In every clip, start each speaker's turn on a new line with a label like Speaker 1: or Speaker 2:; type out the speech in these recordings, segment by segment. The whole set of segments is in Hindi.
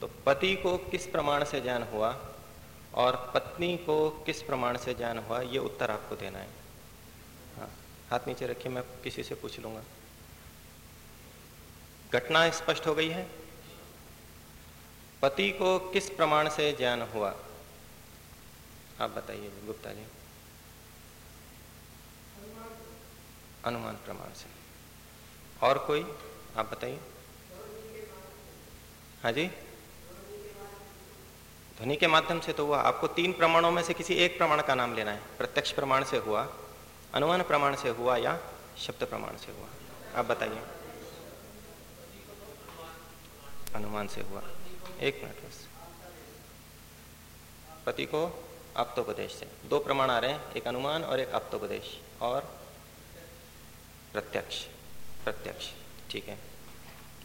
Speaker 1: तो पति को किस प्रमाण से ज्ञान हुआ और पत्नी को किस प्रमाण से ज्ञान हुआ, ये उत्तर आपको देना है। हाँ हाथ नीचे रखिए, मैं किसी से पूछ लूँगा। घटना स्पष्ट हो गई है। पति को किस प्रमाण से ज्ञान हुआ? आप बताइए, गुप्ता जी। अनुमान प्रमाण से। और कोई? आप बताइए। हाँ जी। ध्वनि के माध्यम से तो हुआ। आपको तीन प्रमाणों में से किसी एक प्रमाण का नाम लेना है। प्रत्यक्ष प्रमाण से हुआ, अनुमान प्रमाण से हुआ या शब्द प्रमाण से हुआ। आप बताइए। अनुमान से हुआ। एक मिनट बस। पति को आप्तोपदेश से। दो प्रमाण आ रहे हैं। एक अनुमान और एक आप्तोपदेश। और प्रत्यक्ष। प्रत्यक्ष। ठीक है।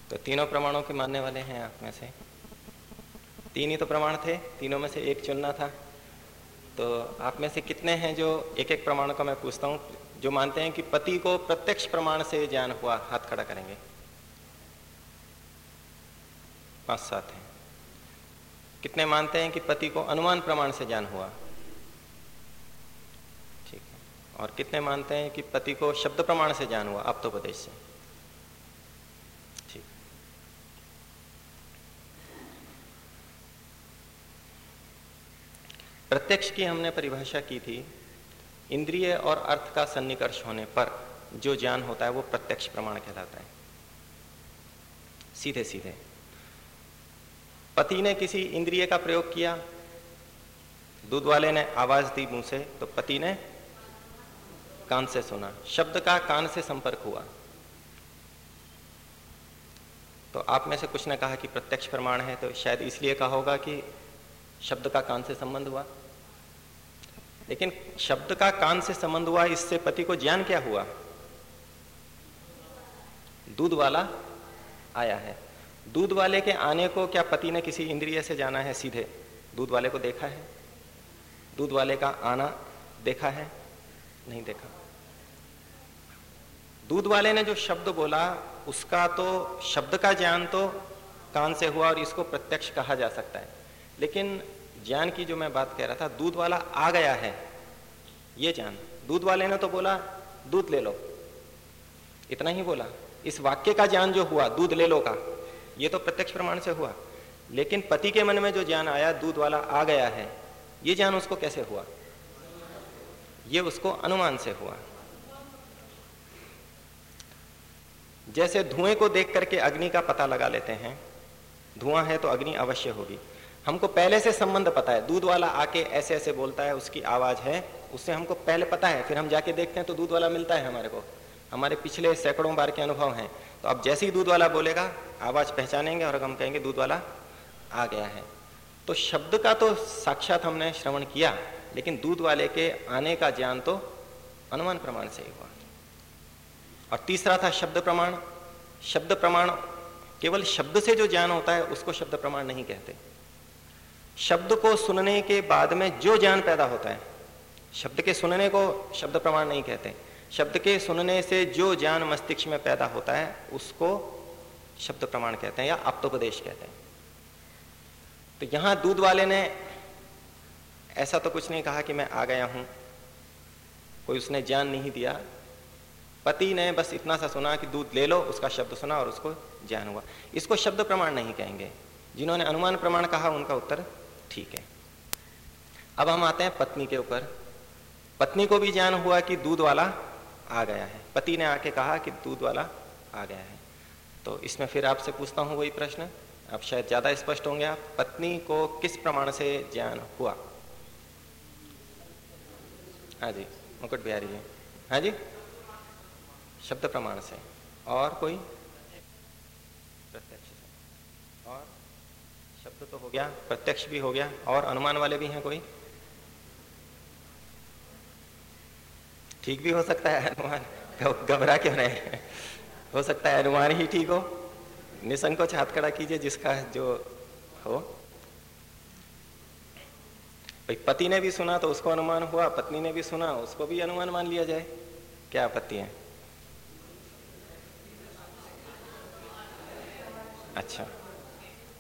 Speaker 1: तो तीनों प्रमाणों के मानने वाले हैं आप में से। तीन ही तो प्रमाण थे, तीनों में से एक चुनना था। तो आप में से कितने हैं जो एक एक प्रमाण का मैं पूछता हूँ, जो मानते हैं कि पति को प्रत्यक्ष प्रमाण से ज्ञान हुआ, हाथ खड़ा करेंगे। पाँच सात हैं। कितने मानते हैं कि पति को अनुमान प्रमाण से ज्ञान हुआ? ठीक है। और कितने मानते हैं कि पति को शब्द प्रमाण से ज्ञान हुआ, आप तो उपदेश से। प्रत्यक्ष की हमने परिभाषा की थी, इंद्रिय और अर्थ का सन्निकर्ष होने पर जो ज्ञान होता है वो प्रत्यक्ष प्रमाण कहलाता है। सीधे सीधे। पति ने किसी इंद्रिय का प्रयोग किया, दूध वाले ने आवाज़ दी मुँह से तो पति ने कान से सुना। शब्द का कान से संपर्क हुआ। तो आप में से कुछ ने कहा कि प्रत्यक्ष प्रमाण है तो शायद इसलिए कहा होगा कि शब्द का कान से संबंध हुआ। लेकिन शब्द का कान से संबंध हुआ, इससे पति को ज्ञान क्या हुआ? दूध वाला आया है। दूध वाले के आने को क्या पति ने किसी इंद्रिय से जाना है? सीधे दूध वाले को देखा है? दूध वाले का आना देखा है? नहीं देखा। दूध वाले ने जो शब्द बोला, उसका तो शब्द का ज्ञान तो कान से हुआ और इसको प्रत्यक्ष कहा जा सकता है। लेकिन ज्ञान की जो मैं बात कह रहा था, दूध वाला आ गया है। ये ज्ञान। दूध वाले ने तो बोला, दूध ले लो। इतना ही बोला। इस वाक्य का ज्ञान जो हुआ, दूध ले लो का, ये तो प्रत्यक्ष प्रमाण से हुआ। लेकिन पति के मन में जो ज्ञान आया, दूध वाला आ गया है, ये ज्ञान उसको कैसे हुआ? ये उसको अनुमान से हुआ। जैसे धुएँ को देख करके अग्नि का पता लगा लेते हैं, धुआँ है तो अग्नि अवश्य होगी। हमको पहले से संबंध पता है। दूध वाला आके ऐसे ऐसे बोलता है, उसकी आवाज़ है, उससे हमको पहले पता है। फिर हम जाके देखते हैं तो दूध वाला मिलता है हमारे को। हमारे पिछले सैकड़ों बार के अनुभव हैं। तो अब जैसे ही दूध वाला बोलेगा, आवाज़ पहचानेंगे और हम कहेंगे, दूध वाला आ गया है। तो शब्द का तो साक्षात हमने श्रवण किया, लेकिन दूध वाले के आने का ज्ञान तो अनुमान प्रमाण से ही हुआ। और तीसरा था शब्द प्रमाण। शब्द प्रमाण केवल शब्द से जो ज्ञान होता है, उसको शब्द प्रमाण नहीं कहते। शब्द को सुनने के बाद में जो ज्ञान पैदा होता है, शब्द के सुनने को शब्द प्रमाण नहीं कहते शब्द के सुनने से जो ज्ञान मस्तिष्क में पैदा होता है, उसको शब्द प्रमाण कहते हैं या अप्तोपदेश कहते हैं। तो यहाँ दूध वाले ने ऐसा तो कुछ नहीं कहा कि मैं आ गया हूँ। कोई उसने ज्ञान नहीं दिया। पति ने बस इतना सा सुना कि दूध ले लो, उसका शब्द सुना और उसको ज्ञान हुआ। इसको शब्द प्रमाण नहीं कहेंगे। जिन्होंने अनुमान प्रमाण कहा, उनका उत्तर ठीक है। अब हम आते हैं पत्नी के ऊपर। पत्नी को भी ज्ञान हुआ कि दूध वाला आ गया है। पति ने आके कहा कि दूध वाला आ गया है। तो इसमें फिर आपसे पूछता हूँ वही प्रश्न। आप शायद ज़्यादा स्पष्ट होंगे आप। पत्नी को किस प्रमाण से ज्ञान हुआ? हाँ जी, मुकुट बिहारी जी। हाँ जी? शब्द प्रमाण से। और कोई? प्रत्यक्ष और? शब्द तो हो गया, प्रत्यक्ष भी हो गया, और अनुमान वाले भी हैं कोई? ठीक भी हो सकता है अनुमान? घबरा क्यों रहे हो? सकता है अनुमान ही ठीक हो। निसंकोच हाथ खड़ा कीजिए जिसका जो हो। भाई, पति ने भी सुना तो उसको अनुमान हुआ, पत्नी ने भी सुना, उसको भी अनुमान मान लिया जाए। क्या आपत्ति है? अच्छा।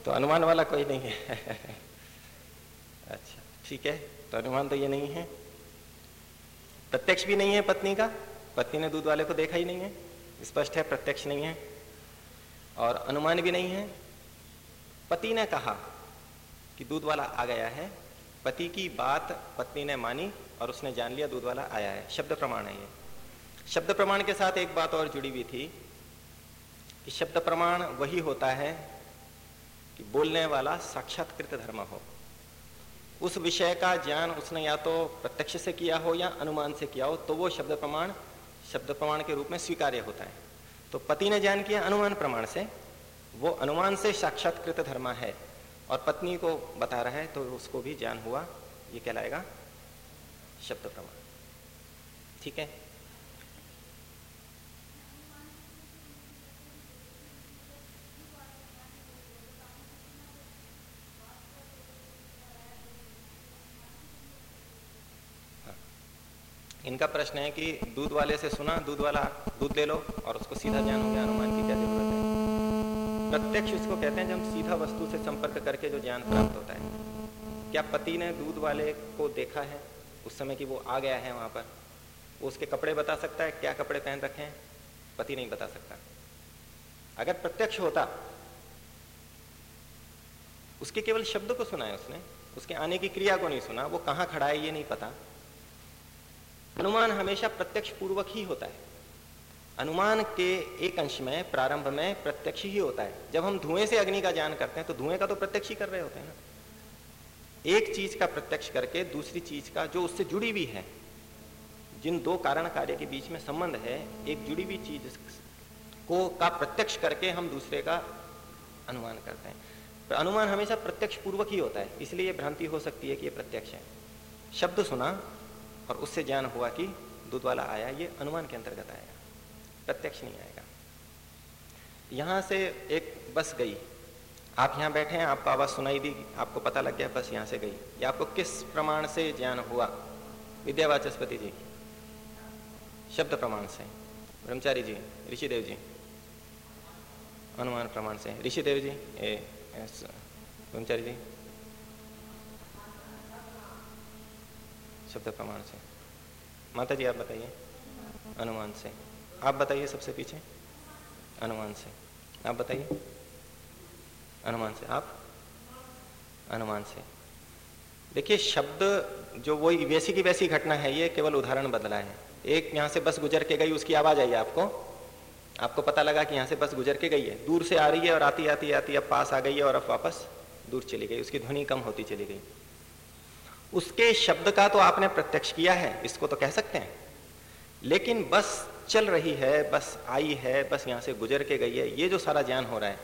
Speaker 1: तो अनुमान वाला कोई नहीं है। अच्छा ठीक है तो अनुमान तो ये नहीं है। प्रत्यक्ष भी नहीं है पत्नी का, पत्नी ने दूध वाले को देखा ही नहीं है, स्पष्ट है, प्रत्यक्ष नहीं है। और अनुमान भी नहीं है। पति ने कहा कि दूध वाला आ गया है, पति की बात पत्नी ने मानी और उसने जान लिया दूध वाला आया है। शब्द प्रमाण है ये। शब्द प्रमाण के साथ एक बात और जुड़ी हुई थी कि शब्द प्रमाण वही होता है कि बोलने वाला साक्षात्कृत धर्म हो। उस विषय का ज्ञान उसने या तो प्रत्यक्ष से किया हो या अनुमान से किया हो तो वो शब्द प्रमाण शब्द प्रमाण के रूप में स्वीकार्य होता है। तो पति ने ज्ञान किया अनुमान प्रमाण से, वो अनुमान से साक्षात्कृत धर्म है। और पत्नी को बता रहा है तो उसको भी ज्ञान हुआ, ये कहलाएगा शब्द प्रमाण। ठीक है? इनका प्रश्न है कि दूध वाले से सुना, दूध वाला दूध ले लो और उसको सीधा ज्ञान हो गया अनुमान की क्या ज़रूरत है। प्रत्यक्ष उसको कहते हैं जब सीधा वस्तु से संपर्क करके जो ज्ञान प्राप्त होता है। क्या पति ने दूध वाले को देखा है? उस समय कि वो आ गया है वहाँ पर, वो उसके कपड़े बता सकता है? क्या कपड़े पहन रखे हैं? पति नहीं बता सकता। अगर प्रत्यक्ष होता, उसके केवल शब्द को सुना है उसने, उसके आने की क्रिया को नहीं सुना, वो कहाँ खड़ा है ये नहीं पता। अनुमान हमेशा प्रत्यक्ष पूर्वक ही होता है। अनुमान के एक अंश में, प्रारंभ में प्रत्यक्ष ही होता है। जब हम धुएँ से अग्नि का ज्ञान करते हैं तो धुएँ का तो प्रत्यक्ष ही कर रहे होते हैं एक चीज़ का प्रत्यक्ष करके दूसरी चीज़ का जो उससे जुड़ी हुई है। जिन दो कारण कार्य के बीच में संबंध है, एक जुड़ी हुई चीज़ को का प्रत्यक्ष करके हम दूसरे का अनुमान करते हैं। तो अनुमान हमेशा प्रत्यक्ष पूर्वक ही होता है, इसलिए ये भ्रांति हो सकती है कि ये प्रत्यक्ष है। शब्द सुना और उससे ज्ञान हुआ कि दूध वाला आया, ये अनुमान के अंतर्गत आएगा प्रत्यक्ष नहीं आएगा। यहाँ से एक बस गई। आप यहाँ बैठे हैं, आपको आवाज़ सुनाई दी, आपको पता लग गया, बस यहाँ से गई। या आपको किस प्रमाण से ज्ञान हुआ? विद्यावाचस्पति जी। शब्द प्रमाण से। ब्रह्मचारी जी, ऋषिदेव जी। अनुमान प्रमाण से। ऋषिदेव जी, ए ब्रह्मचारी जी। शब्द प्रमाण से। माता जी आप बताइए। अनुमान से। आप बताइए सबसे पीछे। अनुमान से। आप बताइए। अनुमान से। आप? अनुमान से। देखिए, शब्द जो वही वैसी की वैसी घटना है, ये केवल उदाहरण बदला है। एक यहाँ से बस गुजर के गई, उसकी आवाज़ आई आपको। आपको पता लगा कि यहाँ से बस गुजर के गई है। दूर से आ रही है और आती आती आती, अब पास आ गई है और अब वापस दूर चली गई। उसकी ध्वनि कम होती चली गई। उसके शब्द का तो आपने प्रत्यक्ष किया है, इसको तो कह सकते हैं। लेकिन बस चल रही है, बस आई है, बस यहाँ से गुजर के गई है, ये जो सारा ज्ञान हो रहा है,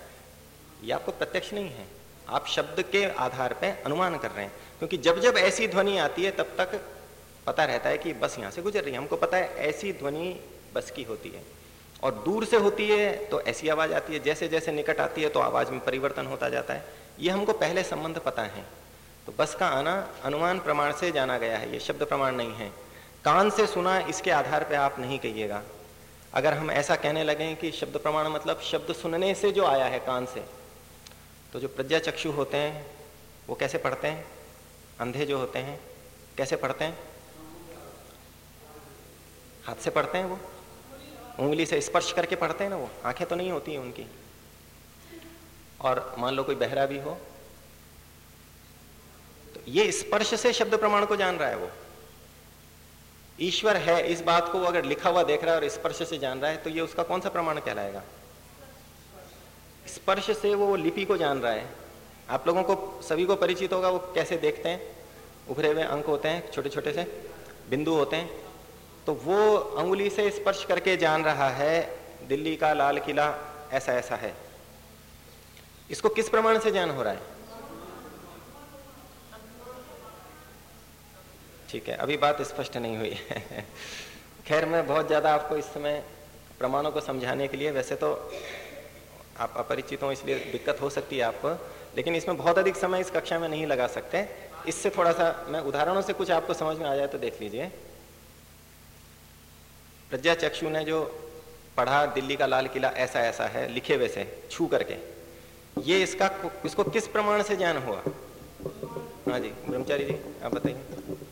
Speaker 1: ये आपको प्रत्यक्ष नहीं है। आप शब्द के आधार पर अनुमान कर रहे हैं, क्योंकि जब जब ऐसी ध्वनि आती है, तब तक पता रहता है कि बस यहाँ से गुजर रही है। हमको पता है ऐसी ध्वनि बस की होती है, और दूर से होती है तो ऐसी आवाज़ आती है जैसे जैसे निकट आती है तो आवाज़ में परिवर्तन होता जाता है। ये हमको पहले संबंध पता है। तो बस का आना अनुमान प्रमाण से जाना गया है, ये शब्द प्रमाण नहीं है। कान से सुना इसके आधार पर आप नहीं कहिएगा। अगर हम ऐसा कहने लगे कि शब्द प्रमाण मतलब शब्द सुनने से जो आया है कान से तो जो प्रज्ञा चक्षु होते हैं, वो कैसे पढ़ते हैं? अंधे जो होते हैं, कैसे पढ़ते हैं? हाथ से पढ़ते हैं वो? उंगली से स्पर्श करके पढ़ते हैं ना वो? आँखें तो नहीं होती हैं उनकी। और मान लो कोई बहरा भी हो ये स्पर्श से शब्द प्रमाण को जान रहा है वो। ईश्वर है, इस बात को अगर लिखा हुआ देख रहा है और स्पर्श से जान रहा है तो ये उसका कौन सा प्रमाण कहलाएगा? स्पर्श से वो लिपि को जान रहा है। आप लोगों को, सभी को परिचित होगा वो कैसे देखते हैं। उभरे हुए अंक होते हैं छोटे छोटे से, बिंदु होते हैं। तो वो अंगुली से स्पर्श करके जान रहा है, दिल्ली का, लाल किला ऐसा ऐसा है। इसको किस प्रमाण से ज्ञान हो रहा है? ठीक है, अभी बात स्पष्ट नहीं हुई। है खैर, मैं बहुत ज़्यादा आपको इस समय प्रमाणों को समझाने के लिए वैसे तो आप अपरिचित हो, इसलिए दिक्कत हो सकती है आपको, लेकिन इसमें बहुत अधिक समय इस कक्षा में नहीं लगा सकते। इससे थोड़ा सा मैं उदाहरणों से कुछ आपको समझ में आ जाए तो देख लीजिए। प्रज्ञा चक्षु ने जो पढ़ा, दिल्ली का लाल किला ऐसा ऐसा है, लिखे वैसे छू करके, ये इसका इसको किस प्रमाण से ज्ञान हुआ? हाँ जी, ब्रह्मचारी जी, आप बताइए।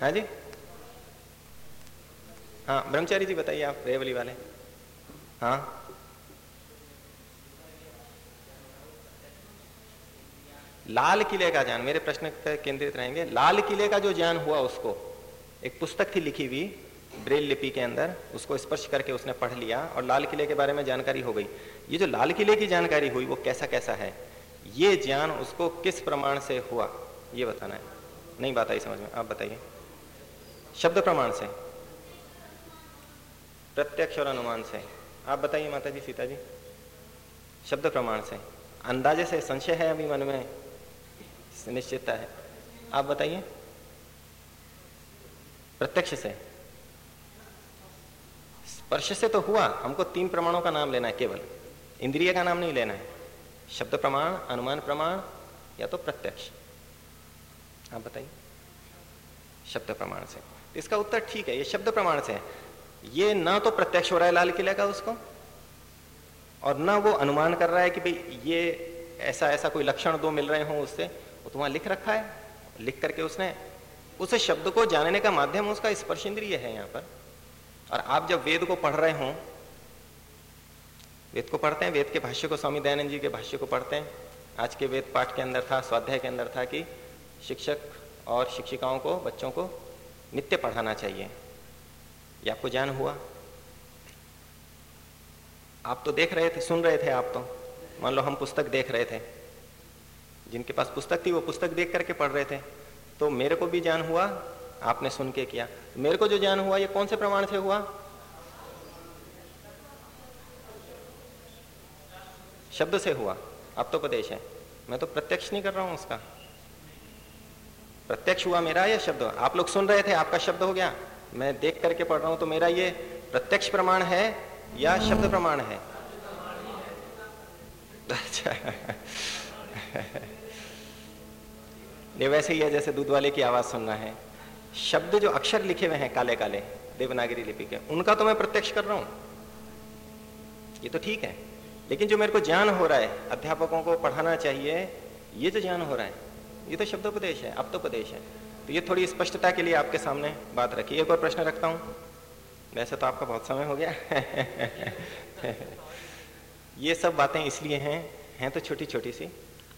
Speaker 1: हाँ जी? हाँ ब्रह्मचारी जी बताइए आप, रेवली वाले। हाँ? लाल किले का ज्ञान, मेरे प्रश्न पर केंद्रित रहेंगे। लाल किले का जो ज्ञान हुआ उसको, एक पुस्तक थी लिखी हुई, ब्रेल लिपि के अंदर, उसको स्पर्श करके उसने पढ़ लिया और लाल किले के बारे में जानकारी हो गई। ये जो लाल किले की जानकारी हुई, वो कैसा कैसा है? ये ज्ञान उसको किस प्रमाण से हुआ? ये बताना है। नहीं बात आई समझ में, आप बताइए। शब्द प्रमाण से। प्रत्यक्ष और अनुमान से। आप बताइए माता जी सीता जी शब्द प्रमाण से। अंदाजे से संशय है अभी मन में? निश्चितता है। आप बताइए। प्रत्यक्ष से। स्पर्श से तो हुआ। हमको तीन प्रमाणों का नाम लेना है केवल। इंद्रिय का नाम नहीं लेना है। शब्द प्रमाण, अनुमान प्रमाण, या तो प्रत्यक्ष। आप बताइए। शब्द प्रमाण से। इसका उत्तर ठीक है, ये शब्द प्रमाण से है। ये ना तो प्रत्यक्ष हो रहा है लाल किले का उसको, और ना वो अनुमान कर रहा है कि भाई ये ऐसा ऐसा कोई लक्षण दो मिल रहे हो उससे, वो तो वहाँ लिख रखा है, लिख करके उसने, उस शब्द को जानने का माध्यम उसका स्पर्श इंद्रिय है यहाँ पर। और आप जब वेद को पढ़ रहे हो, वेद को पढ़ते हैं, वेद के भाष्य को, स्वामी दयानंद जी के भाष्य को पढ़ते हैं, आज के वेद पाठ के अंदर था, स्वाध्याय के अंदर था कि शिक्षक और शिक्षिकाओं को, बच्चों को नित्य पढ़ाना चाहिए। ये आपको ज्ञान हुआ? आप तो देख रहे थे, सुन रहे थे आप तो। मान लो हम पुस्तक देख रहे थे। जिनके पास पुस्तक थी, वो पुस्तक देख करके पढ़ रहे थे। तो मेरे को भी ज्ञान हुआ? आपने सुन के किया। मेरे को जो ज्ञान हुआ, ये कौन से प्रमाण से हुआ? शब्द से हुआ। अब तो उपदेश है। मैं तो प्रत्यक्ष नहीं कर रहा हूँ उसका। प्रत्यक्ष हुआ मेरा ये शब्द। आप लोग सुन रहे थे, आपका शब्द हो गया। मैं देख करके पढ़ रहा हूँ तो मेरा ये प्रत्यक्ष प्रमाण है या शब्द प्रमाण है? अच्छा। वैसे ही है जैसे दूध वाले की आवाज़ सुनना है। शब्द जो अक्षर लिखे हुए हैं काले काले देवनागरी लिपि के, उनका तो मैं प्रत्यक्ष कर रहा हूँ। ये तो ठीक है। लेकिन जो मेरे को ज्ञान हो रहा है, अध्यापकों को पढ़ाना चाहिए, ये जो ज्ञान हो रहा है ये तो शब्दोपदेश है अब तो उपदेश है। तो ये थोड़ी स्पष्टता के लिए आपके सामने बात रखी। एक और प्रश्न रखता हूँ। वैसे तो आपका बहुत समय हो गया। ये सब बातें इसलिए हैं हैं तो छोटी छोटी सी।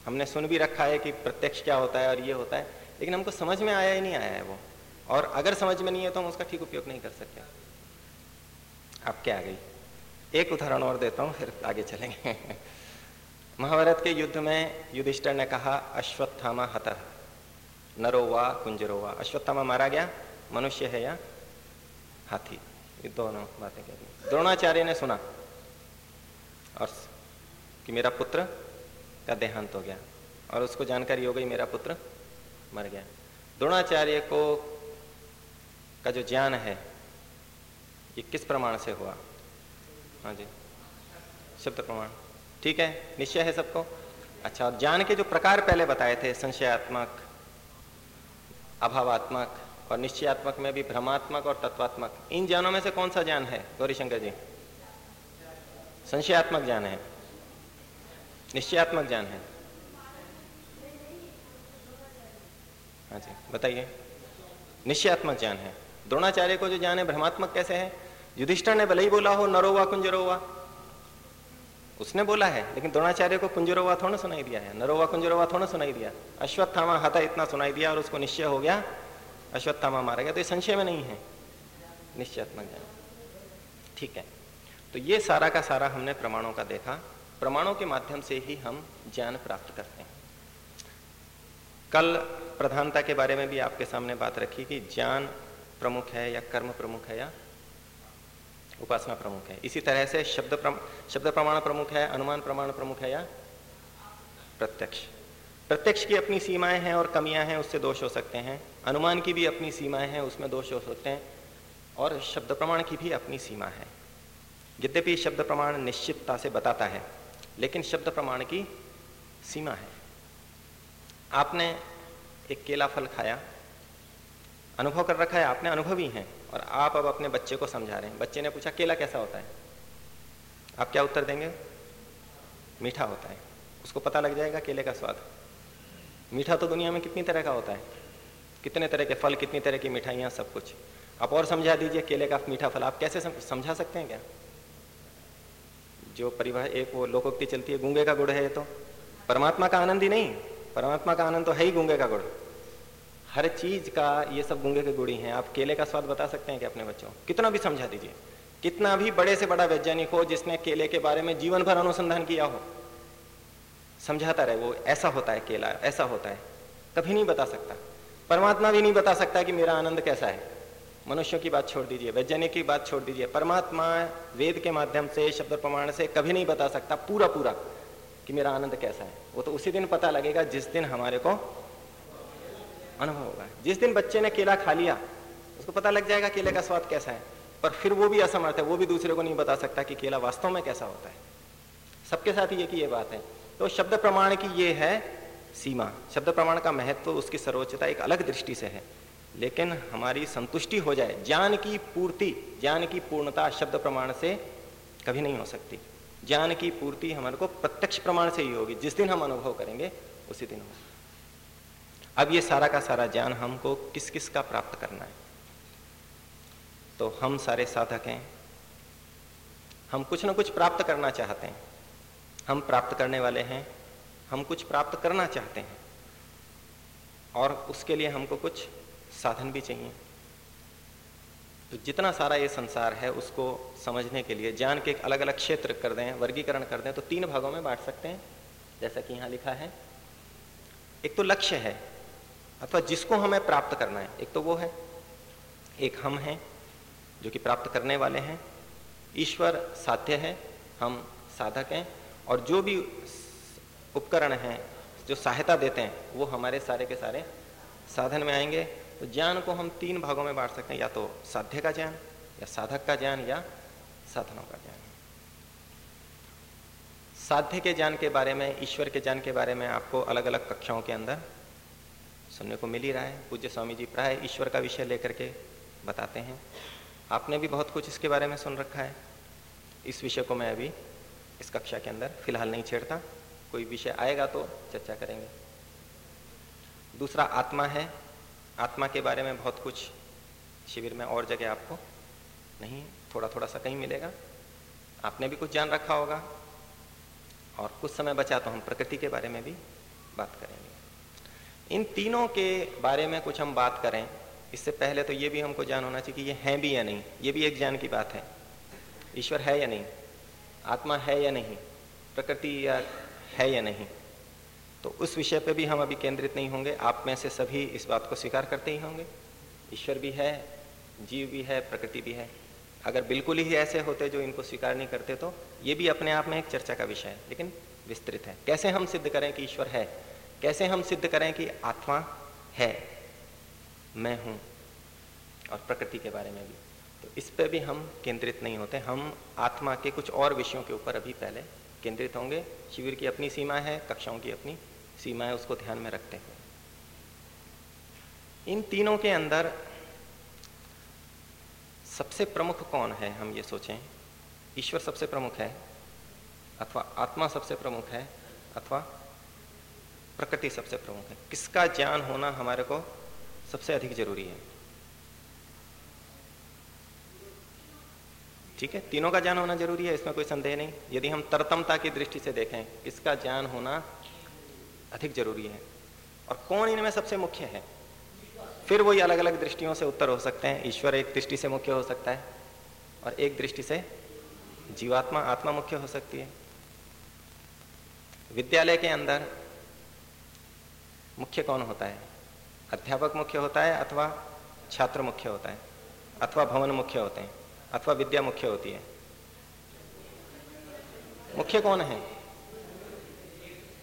Speaker 1: हमने सुन भी रखा है कि प्रत्यक्ष क्या होता है और ये होता है, लेकिन हमको समझ में आया ही नहीं आया है वो। और अगर समझ में नहीं है तो हम उसका ठीक उपयोग नहीं कर सकते। आप क्या आ गई? एक उदाहरण और देता हूँ, फिर आगे चलेंगे। महाभारत के युद्ध में युधिष्ठर ने कहा, अश्वत्थामा हतर नरो वा कुंजरो वा। अश्वत्थामा मारा गया। मनुष्य है या हाथी? ये दोनों बातें कह दी। द्रोणाचार्य ने सुना। और कि मेरा पुत्र का देहांत हो गया। और उसको जानकारी हो गई, मेरा पुत्र मर गया। द्रोणाचार्य को, का जो ज्ञान है, ये किस प्रमाण से हुआ? हाँ जी। शब्द प्रमाण। ठीक है? निश्चय है सबको? अच्छा और ज्ञान के जो प्रकार पहले बताए थे, संशयात्मक, अभावात्मक और निश्चयात्मक में भी भ्रमात्मक और तत्वात्मक, इन ज्ञानों में से कौन सा ज्ञान है, गौरीशंकर जी? संशयात्मक ज्ञान है। निश्चयात्मक ज्ञान है। हाँ जी, बताइए। निश्चयात्मक ज्ञान है। द्रोणाचार्य को जो ज्ञान है भ्रमात्मक कैसे है? युधिष्ठर ने भले ही बोला हो, नरोवा कुंजरोवा उसने बोला है, लेकिन द्रोणाचार्य को कुंजरोवा थोड़ा सुनाई दिया है, नरोवा कुंजरोवा थोड़ा सुनाई दिया। अश्वत्थामा हता इतना सुनाई दिया और उसको निश्चय हो गया, अश्वत्थामा मारा गया तो ये संशय में नहीं है। निश्चयात्मक ज्ञान। ठीक है। तो ये सारा का सारा हमने प्रमाणों का देखा। प्रमाणों के माध्यम से ही हम ज्ञान प्राप्त करते हैं। कल प्रधानता के बारे में भी आपके सामने बात रखी कि ज्ञान प्रमुख है या कर्म प्रमुख है या उपासना प्रमुख है। इसी तरह से शब्द प्रम, शब्द प्रमाण प्रमुख है अनुमान प्रमाण प्रमुख है या प्रत्यक्ष। प्रत्यक्ष की अपनी सीमाएँ हैं और कमियाँ हैं उससे दोष हो सकते हैं। अनुमान की भी अपनी सीमाएँ हैं उसमें दोष हो सकते हैं। और शब्द प्रमाण की भी अपनी सीमा है। यद्यपि शब्द प्रमाण निश्चितता से बताता है लेकिन शब्द प्रमाण की सीमा है। आपने एक केला फल खाया अनुभव कर रखा है आपने अनुभवी हैं। और आप अब अपने बच्चे को समझा रहे हैं। बच्चे ने पूछा, केला कैसा होता है? आप क्या उत्तर देंगे? मीठा होता है। उसको पता लग जाएगा केले का स्वाद। मीठा तो दुनिया में कितनी तरह का होता है? कितने तरह के फल, कितनी तरह की मिठाइयाँ, सब कुछ। आप और समझा दीजिए केले का मीठा फल। आप कैसे समझा सकते हैं क्या? जो परिवार, एक वो लोकोक्ति चलती है, गूँगे का गुड़ है ये तो। परमात्मा का आनंद ही नहीं। परमात्मा का आनंद तो है ही गूँगे का गुड़। हर चीज़ का ये सब गूँगे के गुड़ी हैं। आप केले का स्वाद बता सकते हैं क्या अपने बच्चों? कितना भी समझा दीजिए। कितना भी बड़े से बड़ा वैज्ञानिक हो जिसने केले के बारे में जीवन भर अनुसंधान किया हो, समझाता रहे, वो ऐसा होता है केला, ऐसा होता है। कभी नहीं बता सकता। परमात्मा भी नहीं बता सकता कि मेरा आनंद कैसा है। मनुष्यों की बात छोड़ दीजिए, वैज्ञानिक की बात छोड़ दीजिए। परमात्मा वेद के माध्यम से, शब्द प्रमाण से कभी नहीं बता सकता पूरा पूरा कि मेरा आनंद कैसा है। वो तो उसी दिन पता लगेगा जिस दिन हमारे को अनुभव होगा। जिस दिन बच्चे ने केला खा लिया, उसको पता लग जाएगा केले का स्वाद कैसा है। पर फिर वो भी असमर्थ है, वो भी दूसरे को नहीं बता सकता कि केला वास्तव में कैसा होता है। सबके साथ ये की ये बात है। तो शब्द प्रमाण की ये है सीमा। शब्द प्रमाण का महत्व तो उसकी सर्वोच्चता एक अलग दृष्टि से है। लेकिन हमारी संतुष्टि हो जाए, ज्ञान की पूर्ति, ज्ञान की पूर्णता शब्द प्रमाण से कभी नहीं हो सकती। ज्ञान की पूर्ति हमारे को प्रत्यक्ष प्रमाण से ही होगी। जिस दिन हम अनुभव करेंगे, उसी दिन होगा। अब ये सारा का सारा ज्ञान हमको किस किस का प्राप्त करना है? तो हम सारे साधक हैं। हम कुछ ना कुछ प्राप्त करना चाहते हैं। हम प्राप्त करने वाले हैं। हम कुछ प्राप्त करना चाहते हैं। और उसके लिए हमको कुछ साधन भी चाहिए। तो जितना सारा ये संसार है, उसको समझने के लिए, ज्ञान के अलग अलग क्षेत्र कर दें, वर्गीकरण कर दें तो तीन भागों में बांट सकते हैं। जैसा कि यहाँ लिखा है, एक तो लक्ष्य है। अथवा जिसको हमें प्राप्त करना है। एक तो वो है, एक हम हैं, जो कि प्राप्त करने वाले हैं। ईश्वर साध्य है, हम साधक हैं, और जो भी उपकरण हैं, जो सहायता देते हैं, वो हमारे सारे के सारे साधन में आएँगे। तो ज्ञान को हम तीन भागों में बांट सकते हैं, या तो साध्य का ज्ञान, या साधक का ज्ञान, या साधनों का ज्ञान। साध्य के ज्ञान के बारे में, ईश्वर के ज्ञान के बारे में आपको अलग अलग कक्षाओं के अंदर सुनने को मिल ही रहा है, पूज्य स्वामी जी प्राय ईश्वर का विषय लेकर के बताते हैं। आपने भी बहुत कुछ इसके बारे में सुन रखा है। इस विषय को मैं अभी इस कक्षा के अंदर फ़िलहाल नहीं छेड़ता। कोई विषय आएगा तो चर्चा करेंगे। दूसरा आत्मा है। आत्मा के बारे में बहुत कुछ शिविर में और जगह आपको नहीं थोड़ा थोड़ा सा कहीं मिलेगा। आपने भी कुछ जान रखा होगा। और कुछ समय बचा तो हम प्रकृति के बारे में भी बात करेंगे। इन तीनों के बारे में कुछ हम बात करें। इससे पहले तो ये भी हमको जान होना चाहिए कि ये है भी या नहीं। ये भी एक ज्ञान की बात है। ईश्वर है या नहीं? आत्मा है या नहीं? प्रकृति या है या नहीं? तो उस विषय पे भी हम अभी केंद्रित नहीं होंगे। आप में से सभी इस बात को स्वीकार करते ही होंगे। ईश्वर भी है, जीव भी है, प्रकृति भी है। अगर बिल्कुल ही ऐसे होते जो इनको स्वीकार नहीं करते तो ये भी अपने आप में एक चर्चा का विषय है, लेकिन विस्तृत है। कैसे हम सिद्ध करें कि ईश्वर है? कैसे हम सिद्ध करें कि आत्मा है? मैं हूँ और प्रकृति के बारे में भी। तो इस पर भी हम केंद्रित नहीं होते। हम आत्मा के कुछ और विषयों के ऊपर अभी पहले केंद्रित होंगे। शिविर की अपनी सीमा है, कक्षाओं की अपनी सीमा है, उसको ध्यान में रखते हुए। इन तीनों के अंदर सबसे प्रमुख कौन है, हम ये सोचें? ईश्वर सबसे प्रमुख है अथवा आत्मा सबसे प्रमुख है अथवा प्रकृति सबसे प्रमुख है। किसका ज्ञान होना हमारे को सबसे अधिक ज़रूरी है? ठीक है, तीनों का ज्ञान होना ज़रूरी है, इसमें कोई संदेह नहीं। यदि हम तरतमता की दृष्टि से देखें, किसका ज्ञान होना अधिक ज़रूरी है? और कौन इनमें सबसे मुख्य है? फिर वही अलग अलग दृष्टियों से उत्तर हो सकते हैं। ईश्वर एक दृष्टि से मुख्य हो सकता है और एक दृष्टि से जीवात्मा, आत्मा मुख्य हो सकती है। विद्यालय के अंदर मुख्य कौन होता है? अध्यापक मुख्य होता है अथवा छात्र मुख्य होता है? अथवा भवन मुख्य होते हैं? अथवा विद्या मुख्य होती है? मुख्य कौन है?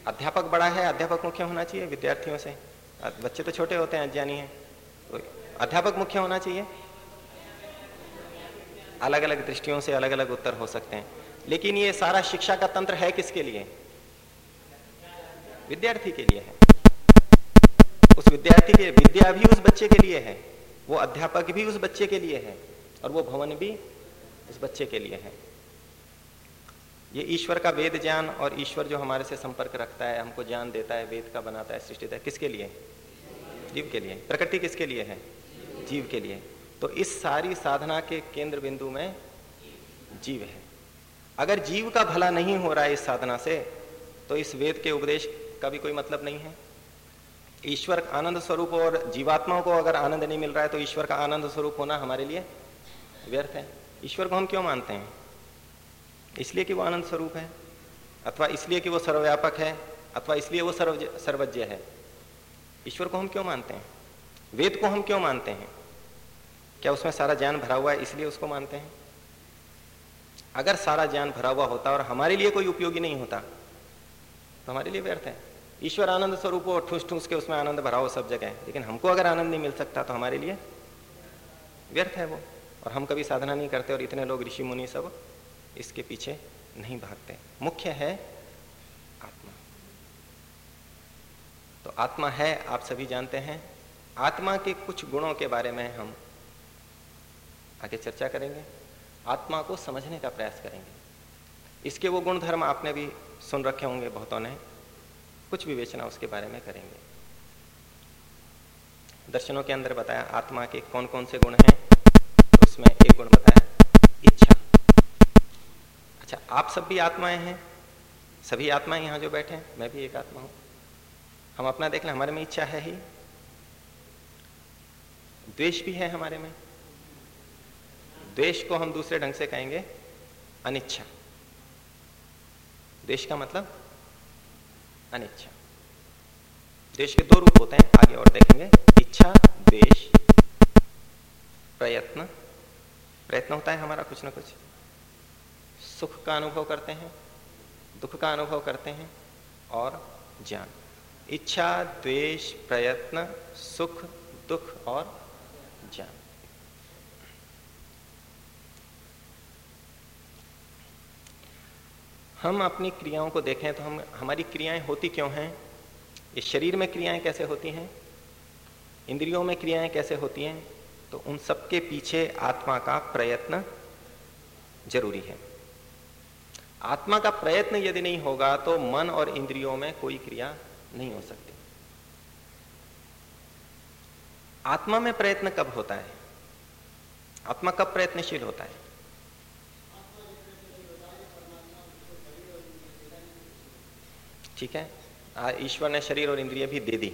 Speaker 1: अध्यापक बड़ा है, अध्यापक मुख्य होना चाहिए विद्यार्थियों से। बच्चे तो छोटे होते हैं, अज्ञानी हैं। अध्यापक मुख्य होना चाहिए? अलग अलग दृष्टियों से अलग अलग उत्तर हो सकते हैं। लेकिन ये सारा शिक्षा का तंत्र है किसके लिए? विद्यार्थी के लिए है। उस विद्यार्थी के विद्या भी उस बच्चे के लिए है, वो अध्यापक भी उस बच्चे के लिए है, और वो भवन भी उस बच्चे के लिए है। ये ईश्वर का वेद ज्ञान और ईश्वर जो हमारे से संपर्क रखता है, हमको ज्ञान देता है, वेद का बनाता है, सृष्टि है, किसके लिए? जीव के लिए। प्रकृति किसके लिए है? जीव के लिए। तो इस सारी साधना के केंद्र बिंदु में जीव है। अगर जीव का भला नहीं हो रहा है इस साधना से तो इस वेद के उपदेश का भी कोई मतलब नहीं है। ईश्वर आनंद स्वरूप और जीवात्माओं को अगर आनंद नहीं मिल रहा है तो ईश्वर का आनंद स्वरूप होना हमारे लिए व्यर्थ है। ईश्वर को हम क्यों मानते हैं? इसलिए कि वो आनंद स्वरूप है, अथवा इसलिए कि वो सर्वव्यापक है, अथवा इसलिए वो सर्व सर्वज्ञ है। ईश्वर को हम क्यों मानते हैं? वेद को हम क्यों मानते हैं? क्या उसमें सारा ज्ञान भरा हुआ है, इसलिए उसको मानते हैं? अगर सारा ज्ञान भरा हुआ होता और हमारे लिए कोई उपयोगी नहीं होता तो हमारे लिए व्यर्थ है। ईश्वर आनंद स्वरूप हो ठूस ठूस के उसमें आनंद भरा हो सब जगह लेकिन हमको अगर आनंद नहीं मिल सकता तो हमारे लिए व्यर्थ है वो। और हम कभी साधना नहीं करते और इतने लोग ऋषि मुनि सब इसके पीछे नहीं भागते। मुख्य है आत्मा। तो आत्मा है, आप सभी जानते हैं। आत्मा के कुछ गुणों के बारे में हम आगे चर्चा करेंगे। आत्मा को समझने का प्रयास करेंगे। इसके वो गुण धर्म आपने भी सुन रखे होंगे बहुतों ने। कुछ विवेचना उसके बारे में करेंगे। दर्शनों के अंदर बताया, आत्मा के कौन कौन से गुण हैं? उसमें एक गुण बताया, इच्छा। अच्छा आप सब भी आत्माएँ हैं? सभी आत्माएँ यहाँ जो बैठे हैं? मैं भी एक आत्मा हूँ। हम अपना देख लें, हमारे में इच्छा है ही। द्वेष भी है हमारे में। द्वेष को हम दूसरे ढंग से कहेंगे, अनिच्छा। देश का मतलब अनिच्छा। देश के दो रूप होते हैं, आगे और देखेंगे। इच्छा, देश, प्रयत्न। प्रयत्न होता है हमारा कुछ ना कुछ। सुख का अनुभव करते हैं, दुख का अनुभव करते हैं, और ज्ञान। इच्छा द्वेष प्रयत्न, सुख, दुख और ज्ञान। हम अपनी क्रियाओं को देखें तो हम, हमारी क्रियाएँ होती क्यों हैं? इस शरीर में क्रियाएँ कैसे होती हैं? इंद्रियों में क्रियाएँ कैसे होती हैं? तो उन सबके पीछे आत्मा का प्रयत्न ज़रूरी है। आत्मा का प्रयत्न यदि नहीं होगा तो मन और इंद्रियों में कोई क्रिया नहीं हो सकती। आत्मा में प्रयत्न कब होता है? आत्मा कब प्रयत्नशील होता है? ठीक है? ईश्वर ने शरीर और इंद्रिय भी दे दी।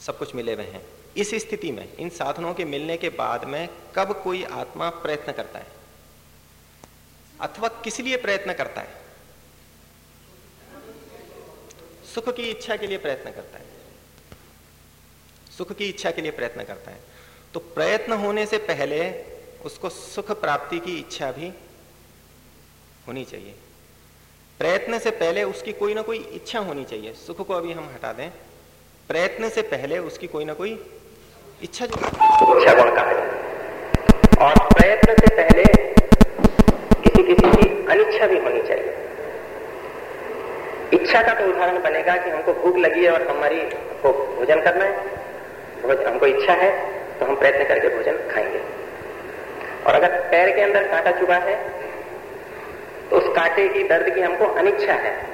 Speaker 1: सब कुछ मिले हुए हैं। इस स्थिति में, इन साधनों के मिलने के बाद में कब कोई आत्मा प्रयत्न करता है? अथवा किस लिए प्रयत्न करता है? सुख की इच्छा के लिए प्रयत्न करता है। सुख की इच्छा के लिए प्रयत्न करता है। तो प्रयत्न होने से पहले उसको सुख प्राप्ति की इच्छा भी होनी चाहिए। प्रयत्न से पहले उसकी कोई ना कोई इच्छा होनी चाहिए। सुख को अभी हम हटा दें। प्रयत्न से पहले उसकी कोई ना कोई इच्छा जो इच्छा गुण का है और प्रयत्न से पहले किसी किसी की अनिच्छा भी होनी चाहिए। इच्छा का तो उदाहरण बनेगा कि हमको भूख लगी है और हमारी को भोजन करना है। हमको इच्छा है तो हम प्रयत्न करके भोजन खाएँगे। और अगर पैर के अंदर कांटा चुभा है तो उस कांटे की दर्द की हमको अनिच्छा है।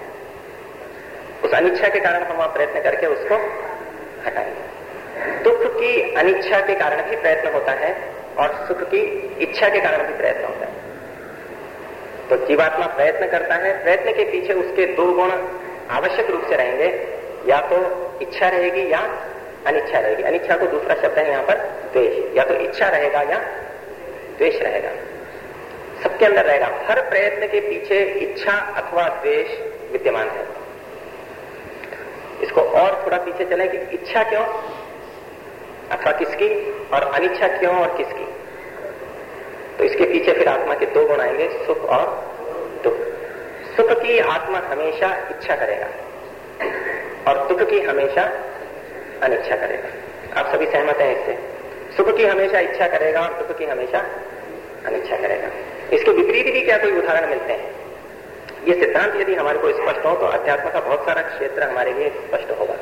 Speaker 1: उस अनिच्छा के कारण हम वहाँ प्रयत्न करके उसको हटाएँगे। दुख की अनिच्छा के कारण भी प्रयत्न होता है और सुख की इच्छा के कारण भी प्रयत्न होता है। तो जीवात्मा प्रयत्न करता है, प्रयत्न के पीछे उसके दो गुण आवश्यक रूप से रहेंगे। या तो इच्छा रहेगी या अनिच्छा रहेगी। अनिच्छा को दूसरा शब्द है यहाँ पर द्वेष। या तो इच्छा रहेगा या द्वेष रहेगा। सबके अंदर रहेगा। हर प्रयत्न के पीछे इच्छा अथवा द्वेश विद्यमान है। इसको और थोड़ा पीछे चले कि इच्छा क्यों? अथवा किसकी? और अनिच्छा क्यों और किसकी? तो इसके पीछे फिर आत्मा के दो गुण आएँगे, सुख और दुख। सुख की आत्मा हमेशा इच्छा करेगा और दुख की हमेशा अनिच्छा करेगा। आप सभी सहमत हैं इससे? सुख की हमेशा इच्छा करेगा और दुख की हमेशा अनिच्छा करेगा। इसके विपरीत भी क्या कोई उदाहरण मिलते हैं? ये सिद्धांत यदि हमारे को स्पष्ट हो तो अध्यात्म का बहुत सारा क्षेत्र हमारे लिए स्पष्ट होगा।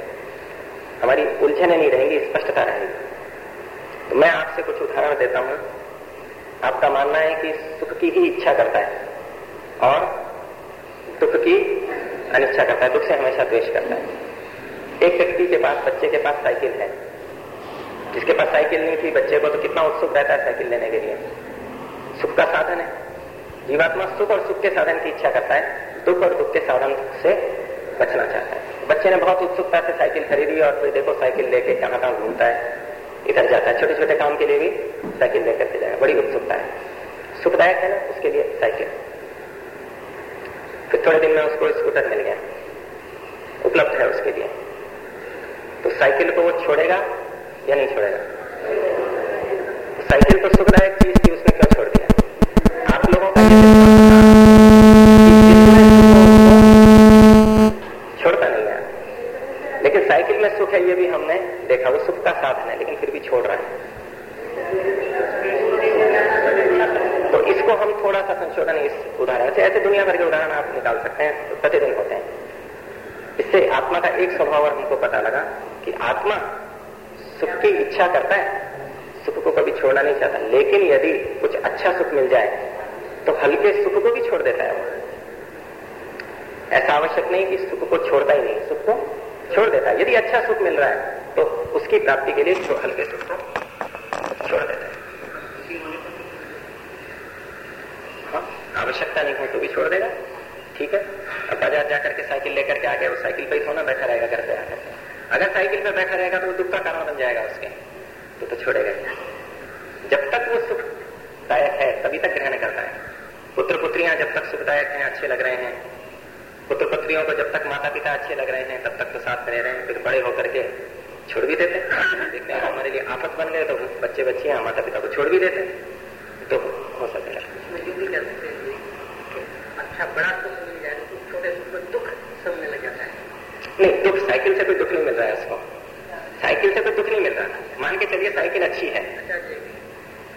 Speaker 1: हमारी उलझने नहीं रहेंगी, स्पष्टता रहेगी। तो मैं आपसे कुछ उदाहरण देता हूँ। आपका मानना है कि सुख की ही इच्छा करता है, और दुख की अनिच्छा करता है, दुख से हमेशा द्वेष करता है। एक व्यक्ति के पास, बच्चे के पास साइकिल है। जिसके पास साइकिल नहीं थी, बच्चे को तो कितना उत्सुक रहता है साइकिल लेने के लिए। सुख का साधन है। जीवात्मा सुख और सुख के साधन की इच्छा करता है। दुख और दुख के साधन से बचना चाहता है। बच्चे ने बहुत उत्सुकता से साइकिल खरीदी और फिर देखो साइकिल लेके कहाँ कहाँ घूमता है। इधर जाता है। छोटे छोटे काम के लिए भी साइकिल लेकर के जाएगा। बड़ी उत्सुकता है। सुखदायक है ना उसके लिए साइकिल। फिर थोड़े दिन में उसको स्कूटर मिल गया। उपलब्ध है उसके लिए। तो साइकिल को वो छोड़ेगा या नहीं छोड़ेगा? तो साइकिल तो सुखदायक चीज़ थी, उसने क्यों छोड़ दिया। आप लोगों का छोड़ता नहीं है। लेकिन साइकिल में सुख है, ये भी हमने देखा। वो सुख का साधन है, लेकिन फिर भी छोड़ रहा है। तो इसको हम थोड़ा सा संशोधन, इस उदाहरण से, ऐसे दुनिया भर के उदाहरण आप निकाल सकते हैं तो प्रतिदिन होते हैं। इससे आत्मा का एक स्वभाव हमको पता लगा कि आत्मा सुख की इच्छा करता है सुख को छोड़ना नहीं चाहता। लेकिन यदि कुछ अच्छा सुख मिल जाए तो हल्के सुख को भी छोड़ देता है वो। ऐसा आवश्यक नहीं कि सुख को छोड़ता ही नहीं, सुख को छोड़ देता है। यदि अच्छा सुख मिल रहा है तो उसकी प्राप्ति के लिए हल्के सुख को छोड़ देता है। हाँ आवश्यकता नहीं हो तो भी छोड़ देगा। ठीक है? अब बाज़ार जाकर के साइकिल लेकर के आ गया, वो साइकिल पर ही थोड़ा बैठा रहेगा घर पे आकर। अगर साइकिल पर बैठा रहेगा तो वो दुख का कारण बन जाएगा उसके। तो तो छोड़ेगा जब तक वो सुखदायक है तभी तक ग्रहण करता है। पुत्र पुत्रियाँ जब तक सुखदायक हैं अच्छे लग रहे हैं। पुत्र पुत्रियों को जब तक माता पिता अच्छे लग रहे हैं तब तक तो साथ में रह रहे हैं। फिर बड़े होकर के छोड़ भी देते हैं। देखते हैं हमारे लिए आफत बन गए तो बच्चे बच्चियाँ माता पिता को छोड़ भी देते हैं। तो हो सकेगा
Speaker 2: अच्छा बड़ा सुख मिल जाए तो छोटे सुख में दुख समझने लग जाता है।
Speaker 1: नहीं दुख साइकिल से कोई दुख नहीं मिल रहा है उसको साइकिल से कोई दुख नहीं मिल रहा। मान के चलिए साइकिल अच्छी है।
Speaker 2: अच्छा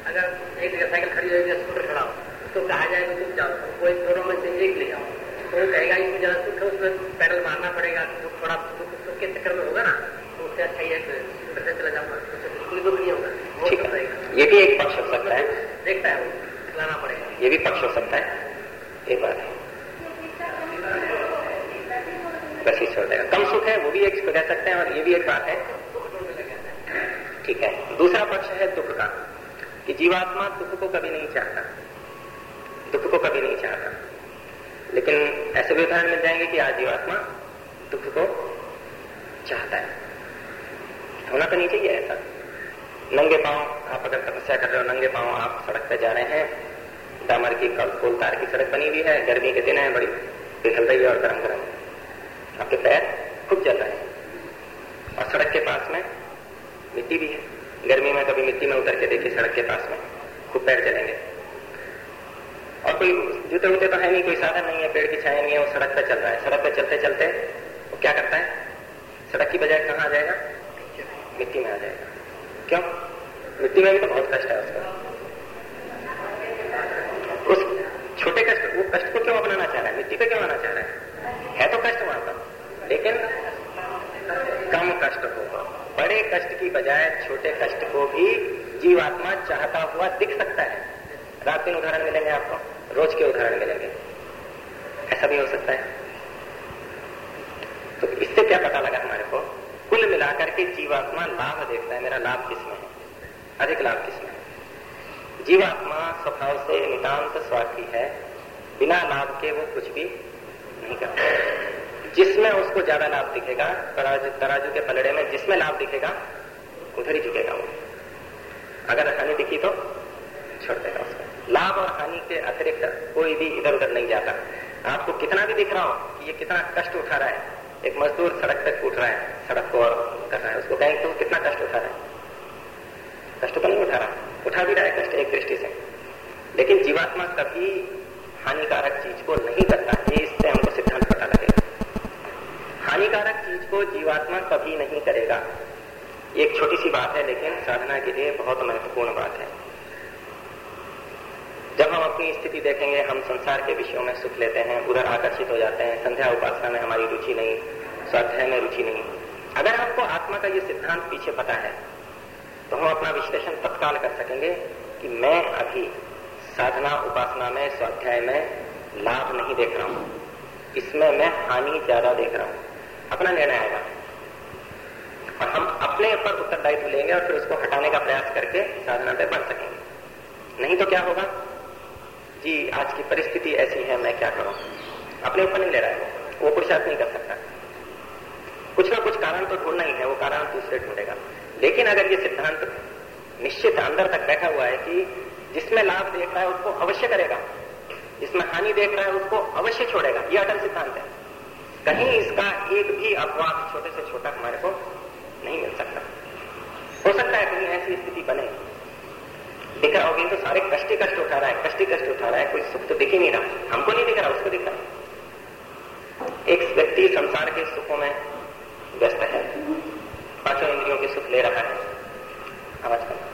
Speaker 2: अगर एक जगह साइकिल खड़ी होगी स्कूटर खड़ा हो तो कहा जाए तो तुम जाओ कोई दोनों में से एक ले जाओ तो वो कहेगा इसमें ज़्यादा सुख है उसमें पैडल मारना पड़ेगा तो थोड़ा सुख के चक्कर में होगा ना तो उससे अच्छा ही स्कूटर से चला जाऊँगा तो बिल्कुल दुख नहीं होगा
Speaker 1: ठीक है।
Speaker 2: रहेगा
Speaker 1: ये भी एक पक्ष हो सकता है।
Speaker 2: देखता है वो चलाना पड़ेगा।
Speaker 1: ये भी पक्ष हो सकता है। एक बात है। बस ही छोड़ देगा। कम सुख है वो भी एक कह सकते हैं और ये भी एक बात है। ठीक है। दूसरा पक्ष है दुख का। कि जीवात्मा दुख को कभी नहीं चाहता। दुख को कभी नहीं चाहता। लेकिन ऐसे भी उदाहरण मिल जाएँगे कि आज जीवात्मा दुख को चाहता है। होना तो नहीं चाहिए ऐसा। नंगे पाँव आप अगर तपस्या कर रहे हो, नंगे पाँव आप सड़क पर जा रहे हैं, डामर की कोल तार की सड़क बनी हुई है, गर्मी के दिन है, बड़ी पिघल रही है और गर्म गर्म। आपके पैर खूब जल रहे हैं। और सड़क के पास में मिट्टी भी है। गर्मी में कभी मिट्टी में उतर के देखिए, सड़क के पास में। खूब पैर चलेंगे। और कोई जूते वूते तो है नहीं, कोई साधन नहीं है, पेड़ की छाया नहीं है, वो सड़क पर चल रहा है। सड़क पर चलते चलते वो क्या करता है? सड़क की बजाय कहाँ आ जाएगा? मिट्टी में आ जाएगा। क्यों? मिट्टी में भी तो बहुत कष्ट है उसका। उस छोटे कष्ट, वो कष्ट को क्यों अपनाना चाह रहा है? मिट्टी पे क्यों आना चाह रहा है? है तो कष्ट वहाँ पर, लेकिन कम कष्ट होगा। बड़े कष्ट की बजाय छोटे कष्ट को भी जीवात्मा चाहता हुआ दिख सकता है। रात दिन उदाहरण मिलेंगे आपको, रोज के उदाहरण मिलेंगे। ऐसा भी हो सकता है। तो इससे क्या पता लगा हमारे को? कुल मिलाकर के जीवात्मा लाभ देखता है। मेरा लाभ किसमें है? अधिक लाभ किसमें है? जीवात्मा स्वभाव से नितान्त स्वार्थी है। बिना लाभ के वो कुछ भी नहीं करता। जिसमें उसको ज़्यादा लाभ दिखेगा, तराजू तराजू के पलड़े में जिसमें लाभ दिखेगा, उधर ही झुकेगा वो। अगर हानि दिखी तो छोड़ देगा उसको। लाभ और हानि के अतिरिक्त कोई भी इधर उधर नहीं जाता। आपको कितना भी दिख रहा हो कि ये कितना कष्ट उठा रहा है, एक मजदूर सड़क तक उठ रहा है, सड़क को कर रहा है, उसको कहेंगे तो कितना कष्ट उठा रहा है। कष्ट तो नहीं उठा रहा, उठा भी रहा है कष्ट एक दृष्टि से। लेकिन जीवात्मा कभी हानिकारक चीज़ को नहीं करता इससे लगेगा हानिकारक चीज़ को जीवात्मा कभी नहीं करेगा। एक छोटी सी बात है, लेकिन साधना के लिए बहुत महत्वपूर्ण बात है। जब हम अपनी स्थिति देखेंगे, हम संसार के विषयों में सुख लेते हैं, उधर आकर्षित हो जाते हैं, संध्या उपासना में हमारी रुचि नहीं, स्वाध्याय में रुचि नहीं। अगर आपको आत्मा का ये सिद्धांत पीछे पता है तो हम अपना विश्लेषण तत्काल कर सकेंगे कि मैं अभी साधना उपासना में, स्वाध्याय में लाभ नहीं देख रहा हूँ। इसमें मैं हानि ज़्यादा देख रहा हूँ। अपना निर्णय आएगा। और हम अपने ऊपर उत्तरदायित्व लेंगे और फिर उसको हटाने का प्रयास करके साधना पे बढ़ सकेंगे। नहीं तो क्या होगा? जी, आज की परिस्थिति ऐसी है, मैं क्या करूँ? अपने ऊपर नहीं ले रहा है। वो पुरुषार्थ नहीं कर सकता। कुछ ना कुछ कारण तो ढूंढना ही है, वो कारण दूसरे ढूंढेगा। लेकिन अगर ये सिद्धांत निश्चित अंदर तक बैठा हुआ है कि जिसमें लाभ देख रहा है, उसको अवश्य करेगा। जिसमें हानि देख रहा है, उसको अवश्य छोड़ेगा। ये अटल सिद्धांत है। कहीं इसका एक भी अपवाद छोटे से छोटा हमारे को नहीं मिल सकता। हो सकता है कहीं ऐसी स्थिति बने। दिख रहा होगी तो सारे कष्टी कष्ट उठा रहा है, कष्टी कष्ट उठा रहा है, कोई सुख तो दिख ही नहीं रहा। हमको नहीं दिख रहा, उसको दिख रहा। एक व्यक्ति संसार के सुखों में व्यस्त है, पाँचों इंद्रियों के सुख ले रहा है। आवाज़ कर।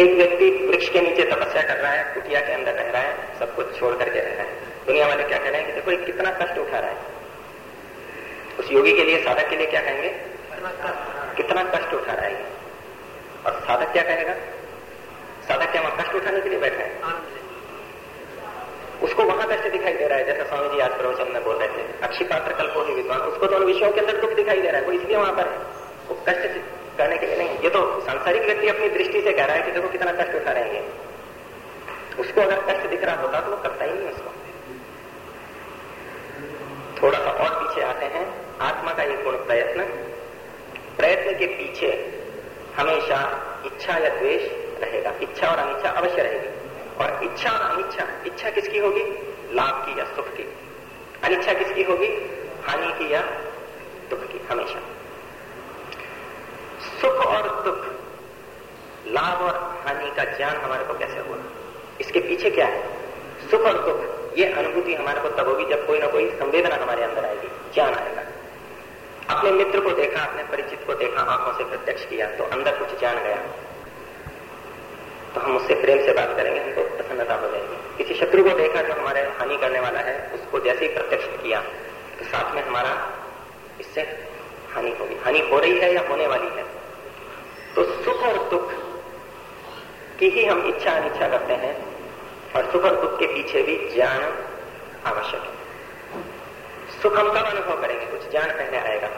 Speaker 1: एक व्यक्ति वृक्ष के नीचे तपस्या कर रहा है, कुटिया के अंदर रह रहा है, सब कुछ छोड़ करके रह रहा है। दुनिया वाले क्या कह रहे हैं कि देखो कितना कष्ट उठा रहा है। उस योगी के लिए, साधक के लिए क्या कहेंगे? कितना कष्ट उठा रहा है और साधक क्या कहेगा? साधक क्या वहाँ कष्ट उठाने के लिए बैठा है? उसको वहाँ कष्ट दिखाई दे रहा है, जैसा स्वामी जी आज प्रवचन में बोल रहे थे। अक्षी पात्र कल्पो ही विद्वान, उसको तो विषयों के अंदर दुख दिखाई दे रहा है, वो इसलिए वहाँ पर है। वो कष्ट करने के लिए नहीं, ये तो सांसारिक व्यक्ति अपनी दृष्टि से कह रहा है कि देखो कितना कष्ट उठा रहे हैं उसको अगर कष्ट दिख रहा होता तो वो करता ही नहीं उसको। थोड़ा सा और पीछे आते हैं, आत्मा का एक गुण प्रयत्न। प्रयत्न के पीछे हमेशा इच्छा या द्वेष रहेगा। इच्छा और अनिच्छा अवश्य रहेगी। और इच्छा और अनिच्छा, इच्छा किसकी होगी? लाभ की या सुख की। अनिच्छा किसकी होगी? हानि की या दुख की, हमेशा। सुख और दुख। लाभ और हानि का ज्ञान हमारे को कैसे हुआ? इसके पीछे क्या है? सुख और दुख, ये अनुभूति हमारे को तब होगी जब कोई ना कोई संवेदना हमारे अंदर आएगी, ज्ञान आएगा। अपने मित्र को देखा, अपने परिचित को देखा, आँखों से प्रत्यक्ष किया तो अंदर कुछ जान गया। तो हम उससे प्रेम से बात करेंगे, हमको प्रसन्नता हो जाएगी। किसी शत्रु को देखा जो हमारे हानि करने वाला है, उसको जैसे ही प्रत्यक्ष किया तो साथ में हमारा इससे हानि होगी। हानि हो रही है या होने वाली है? तो सुख और दुख की ही हम इच्छा अनिच्छा करते हैं। और सुख और दुख के पीछे भी ज्ञान आवश्यक है। सुख हम कब अनुभव करेंगे? कुछ ज्ञान पहले आएगा।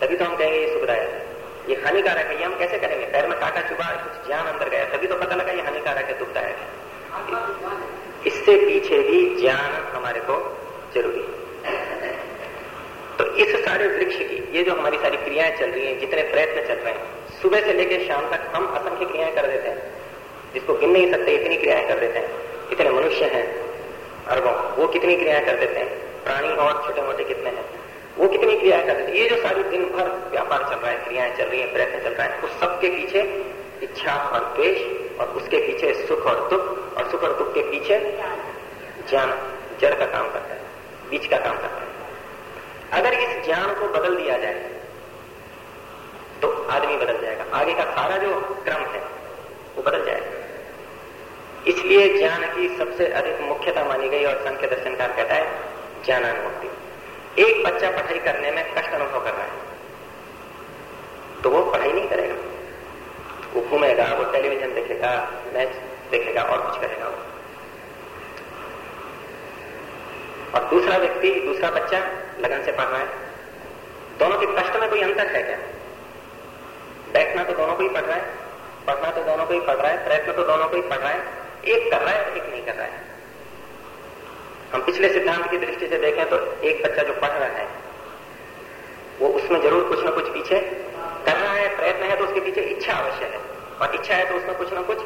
Speaker 1: तभी तो हम कहेंगे, ये सुखदायक है। ये हानिकारक है। ये हम कैसे करेंगे? पैर में कांटा चुभा कुछ ज्ञान अंदर गया। तभी तो पता लगा ये हानिकारक है, दुखदायक है। इससे पीछे भी ज्ञान हमारे को ज़रूरी है। तो इस सारे वृक्ष की, ये जो हमारी सारी क्रियाएँ चल रही हैं, जितने प्रयत्न चल रहे हैं सुबह से लेकर शाम तक हम असंख्य क्रियाएँ कर देते हैं, जिसको गिन नहीं सकते, इतनी क्रियाएँ कर देते हैं। इतने मनुष्य हैं, अरबों, वो कितनी क्रियाएँ कर देते हैं? प्राणी और छोटे मोटे कितने हैं? वो कितनी क्रियाएँ कर देते हैं? ये जो सारी दिन भर व्यापार चल रहा है, क्रियाएँ चल रही है, प्रयत्न चल रहा है, उस सबके पीछे इच्छा और द्वेष, और उसके पीछे सुख और दुख, और सुख और दुख के पीछे ज्ञान, जड़ का काम करता है बीच का काम करता है। अगर इस ज्ञान को बदल दिया जाए आदमी बदल जाएगा। आगे का सारा जो क्रम है, वो बदल जाएगा। इसलिए ज्ञान की सबसे अधिक मुख्यता मानी गई और संख्य दर्शनकार कहता है ज्ञानानुभूति एक बच्चा पढ़ाई करने में कष्ट अनुभव कर रहा है तो वो पढ़ाई नहीं करेगा। वो घूमेगा, वो टेलीविज़न देखेगा, मैच देखेगा और कुछ करेगा वो। और दूसरा व्यक्ति, दूसरा बच्चा लगन से पढ़ रहा है। दोनों के कष्ट में कोई अंतर है क्या? बैठना तो दोनों को ही पढ़ रहा है। पढ़ना तो दोनों को ही पढ़ रहा है, प्रयत्न तो दोनों को ही पढ़ रहा है। एक कर रहा है एक नहीं कर रहा है। हम पिछले सिद्धांत की दृष्टि से देखें तो एक बच्चा जो पढ़ रहा है, वो उसमें ज़रूर कुछ ना कुछ पीछे कर रहा है, प्रयत्न है तो उसके पीछे इच्छा अवश्य है। और इच्छा है तो उसमें कुछ ना कुछ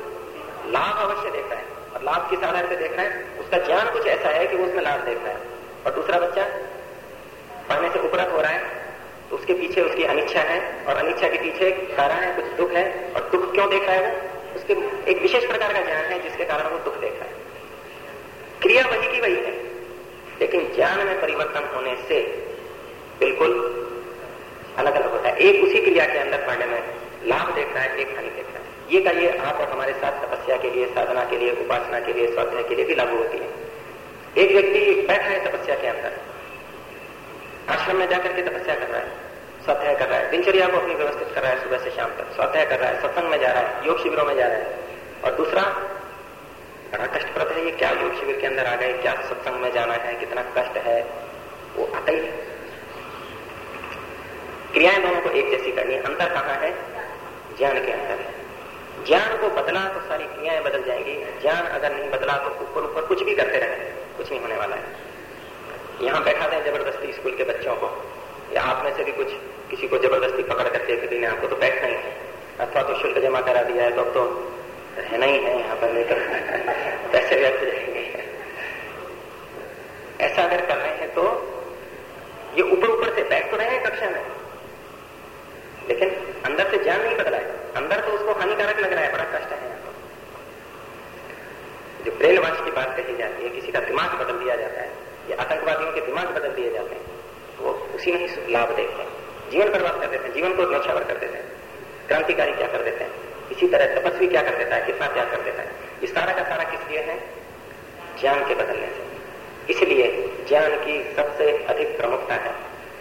Speaker 1: लाभ अवश्य देख रहा है। और लाभ किस आधार पर देख रहा है? उसका ज्ञान कुछ ऐसा है कि वो उसमें लाभ देख रहा है। और दूसरा बच्चा पढ़ने से उपरत हो रहा है उसके पीछे उसकी अनिच्छा है, और अनिच्छा के पीछे कारण है, कुछ दुख है, और दुख क्यों देख रहा है वो? उसके एक विशेष प्रकार का ज्ञान है, जिसके कारण वो दुख देख रहा है। क्रिया वही की वही है, लेकिन ज्ञान में परिवर्तन होने से बिल्कुल अलग अलग होता है। एक उसी क्रिया के अंदर पढ़ने में लाभ देख रहा है, एक हानि देख रहा है। ये का ये आप और हमारे साथ तपस्या के लिए, साधना के लिए, उपासना के लिए, स्वाध्याय के लिए भी लागू होती है। एक व्यक्ति बैठा है तपस्या के अंदर आश्रम में जाकर के तपस्या कर रहा है, स्वाध्याय कर रहा है, दिनचर्या को अपनी व्यवस्थित कर रहा है सुबह से शाम तक, स्वाध्याय कर रहा है, सत्संग में जा रहा है, योग शिविरों में जा रहा है। और दूसरा, बड़ा कष्टप्रद है ये, क्या योग शिविर के अंदर आ गए, क्या सत्संग में जाना है, कितना कष्ट है, वो आता ही क्रियाएँ दोनों को एक जैसी करनी अंतर कहाँ है? ज्ञान के अंदर है। ज्ञान को बदला तो सारी क्रियाएँ बदल जाएँगी, ज्ञान अगर नहीं बदला तो ऊपर ऊपर कुछ भी करते रहे, कुछ नहीं होने वाला है। यहाँ बैठा दें ज़बरदस्ती स्कूल के बच्चों को। या आप में से भी कुछ किसी को ज़बरदस्ती पकड़ करके किसी ने आपको तो बैठना ही है। अथवा तो शुल्क जमा करा दिया है तो अब तो रहना ही है यहाँ पर नहीं तो पैसे व्यर्थ जाएँगे। ऐसा अगर कर रहे हैं तो ये ऊपर ऊपर से बैठ तो रहे हैं कक्षा में। लेकिन अंदर से ज्ञान नहीं बदला है। अंदर तो उसको हानिकारक लग रहा है, बड़ा कष्ट है जो ब्रेन वाश की बात कही जाती है, किसी का दिमाग बदल दिया जाता है। या आतंकवादियों के दिमाग बदल दिए जाते हैं। वो उसी में ही लाभ देखते हैं। जीवन बर्बाद कर देते हैं। जीवन को नौछावर कर देते हैं। क्रांतिकारी क्या कर देते हैं? इसी तरह तपस्वी क्या कर देता है? कितना त्याग कर देता है? इस सारा का सारा किस लिए है? ज्ञान के बदलने से। इसलिए ज्ञान की सबसे अधिक प्रमुखता है।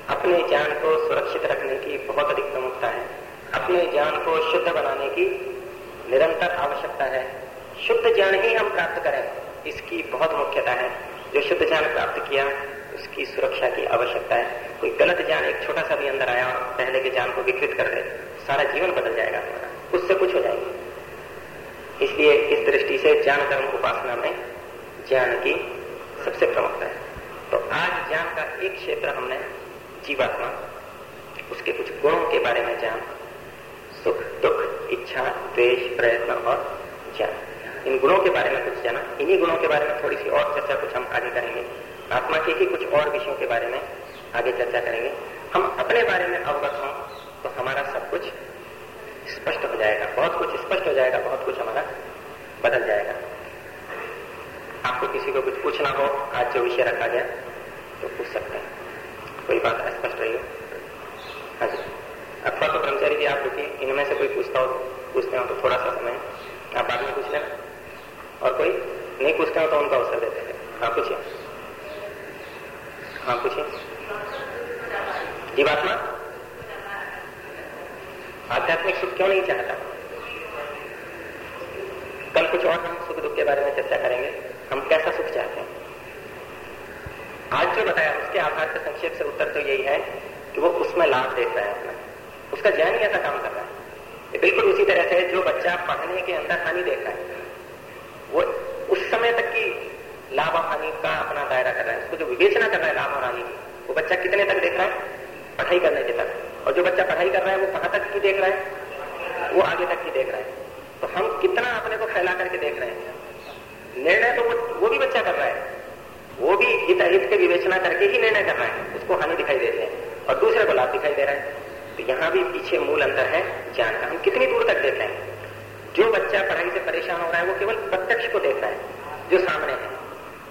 Speaker 1: अपने ज्ञान को सुरक्षित रखने की बहुत अधिक प्रमुखता है। अपने ज्ञान को शुद्ध बनाने की निरंतर आवश्यकता है। शुद्ध ज्ञान ही हम प्राप्त करें, इसकी बहुत मुख्यता है। जो शुद्ध ज्ञान प्राप्त किया, उसकी सुरक्षा की आवश्यकता है। कोई गलत ज्ञान एक छोटा सा भी अंदर आया और पहले के ज्ञान को विकृत कर दे, सारा जीवन बदल जाएगा। उससे कुछ हो जाएगी। इसलिए इस दृष्टि से ज्ञान कर्म उपासना में ज्ञान की सबसे प्रमुखता है। तो आज ज्ञान का एक क्षेत्र हमने जीवात्मा, उसके कुछ गुणों के बारे में जान, सुख, दुख, इच्छा, द्वेष, प्रयत्न और ज्ञान। इन गुणों के बारे में कुछ जाना। इन्हीं गुणों के बारे में थोड़ी सी और चर्चा कुछ हम आगे करेंगे। आत्मा के ही कुछ और विषयों के बारे में आगे चर्चा करेंगे। हम अपने बारे में अवगत हों तो हमारा सब कुछ स्पष्ट हो जाएगा। बहुत कुछ स्पष्ट हो जाएगा, बहुत कुछ हमारा बदल जाएगा। आपको किसी को कुछ पूछना हो, आज जो विषय रखा गया तो पूछ सकते हैं। कोई बात स्पष्ट रही हो। हाँ जी। अथवा तो कर्मचारी जी, आप रुकिए इनमें से कोई पूछता हो, पूछते हो तो थोड़ा सा समय आप बाद में पूछ लेना। और कोई नहीं पूछते हो तो उनका अवसर देते हैं। हाँ पूछिए। हाँ पूछिए। जीवात्मा आध्यात्मिक सुख क्यों नहीं चाहता? कल कुछ और हम सुख दुख के बारे में चर्चा करेंगे। हम कैसा सुख चाहते हैं? आज जो बताया, उसके आधार से संक्षेप से उत्तर तो यही है कि वो उसमें लाभ देख रहा है अपना। उसका ज्ञान ही ऐसा काम कर रहा है। बिल्कुल उसी तरह से जो बच्चा पढ़ने के अंदर हानि देख रहा है। वो उस समय तक की लाभ और हानि का अपना दायरा कर रहा है। उसको जो विवेचना कर रहा है लाभ और हानि की। वो बच्चा कितने तक देख रहा है? पढ़ाई करने के तक। और जो बच्चा पढ़ाई कर रहा है वो कहाँ तक की देख रहा है? वो आगे तक की देख रहा है। तो हम कितना अपने को फैला करके देख रहे हैं। निर्णय तो वो, वो भी बच्चा कर रहा है। वो भी हित अहित के विवेचना करके ही निर्णय कर रहा है। उसको हानि दिखाई देते हैं। और दूसरे को लाभ दिखाई दे रहा है। तो यहाँ भी पीछे मूल अंतर है ज्ञान का। हम कितनी दूर तक देख रहे हैं? जो बच्चा पढ़ाई से परेशान हो रहा है, वो केवल प्रत्यक्ष को देख रहा है, जो सामने है।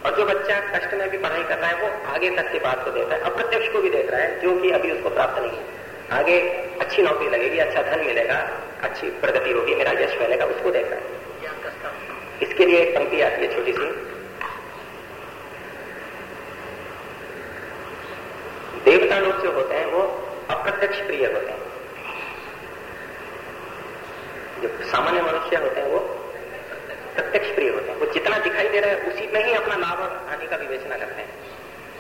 Speaker 1: और जो बच्चा कष्ट में भी पढ़ाई कर रहा है, वो आगे तक की बात को देख रहा है, अप्रत्यक्ष को भी देख रहा है, जो कि अभी उसको प्राप्त नहीं है। आगे अच्छी नौकरी लगेगी अच्छा धन मिलेगा, अच्छी प्रगति होगी, मेरा यश फैलेगा, उसको देख रहा है। इसके लिए एक पंक्ति आती है छोटी सी। देवता लोग जो होते हैं, वो अप्रत्यक्ष प्रिय होते हैं। जो सामान्य मनुष्य होते हैं वो प्रत्यक्ष प्रिय होते हैं। वो जितना दिखाई दे रहा है, उसी में ही अपना लाभ और हानि का विवेचना करते हैं।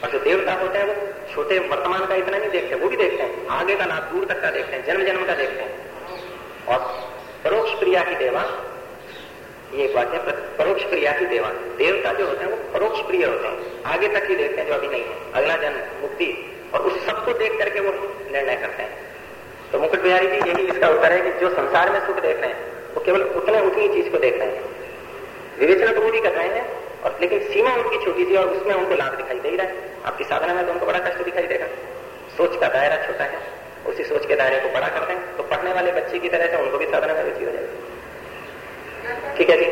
Speaker 1: और जो देवता होते हैं, वो छोटे वर्तमान का इतना नहीं देखते, वो भी देखते हैं। आगे का लाभ दूर तक का देखते हैं जन्म जन्म का देखते हैं। और परोक्ष प्रिया की देवा, ये बात है परोक्ष प्रिया की देवा। देवता जो होते हैं, वो परोक्ष प्रिय होते हैं। आगे तक ही देखते हैं जो अभी नहीं है। अगला जन्म, मुक्ति, और उस सबको देख करके वो निर्णय करते हैं। तो मुकुट बिहारी जी, यही इसका उत्तर है कि जो संसार में सुख देख रहे हैं, वो केवल उतने उतनी चीज़ को देख रहे हैं। विवेचना तो भी कर रहे हैं और लेकिन सीमा उनकी छोटी सी और उसमें उनको लाभ दिखाई दे रहा है। आपकी साधना में तो उनको बड़ा कष्ट दिखाई देगा। सोच का दायरा छोटा है, उसी सोच के दायरे को बड़ा करते हैं तो पढ़ने वाले बच्चे की तरह से उनको भी साधना में रुचि हो जाएगी। ठीक है जी?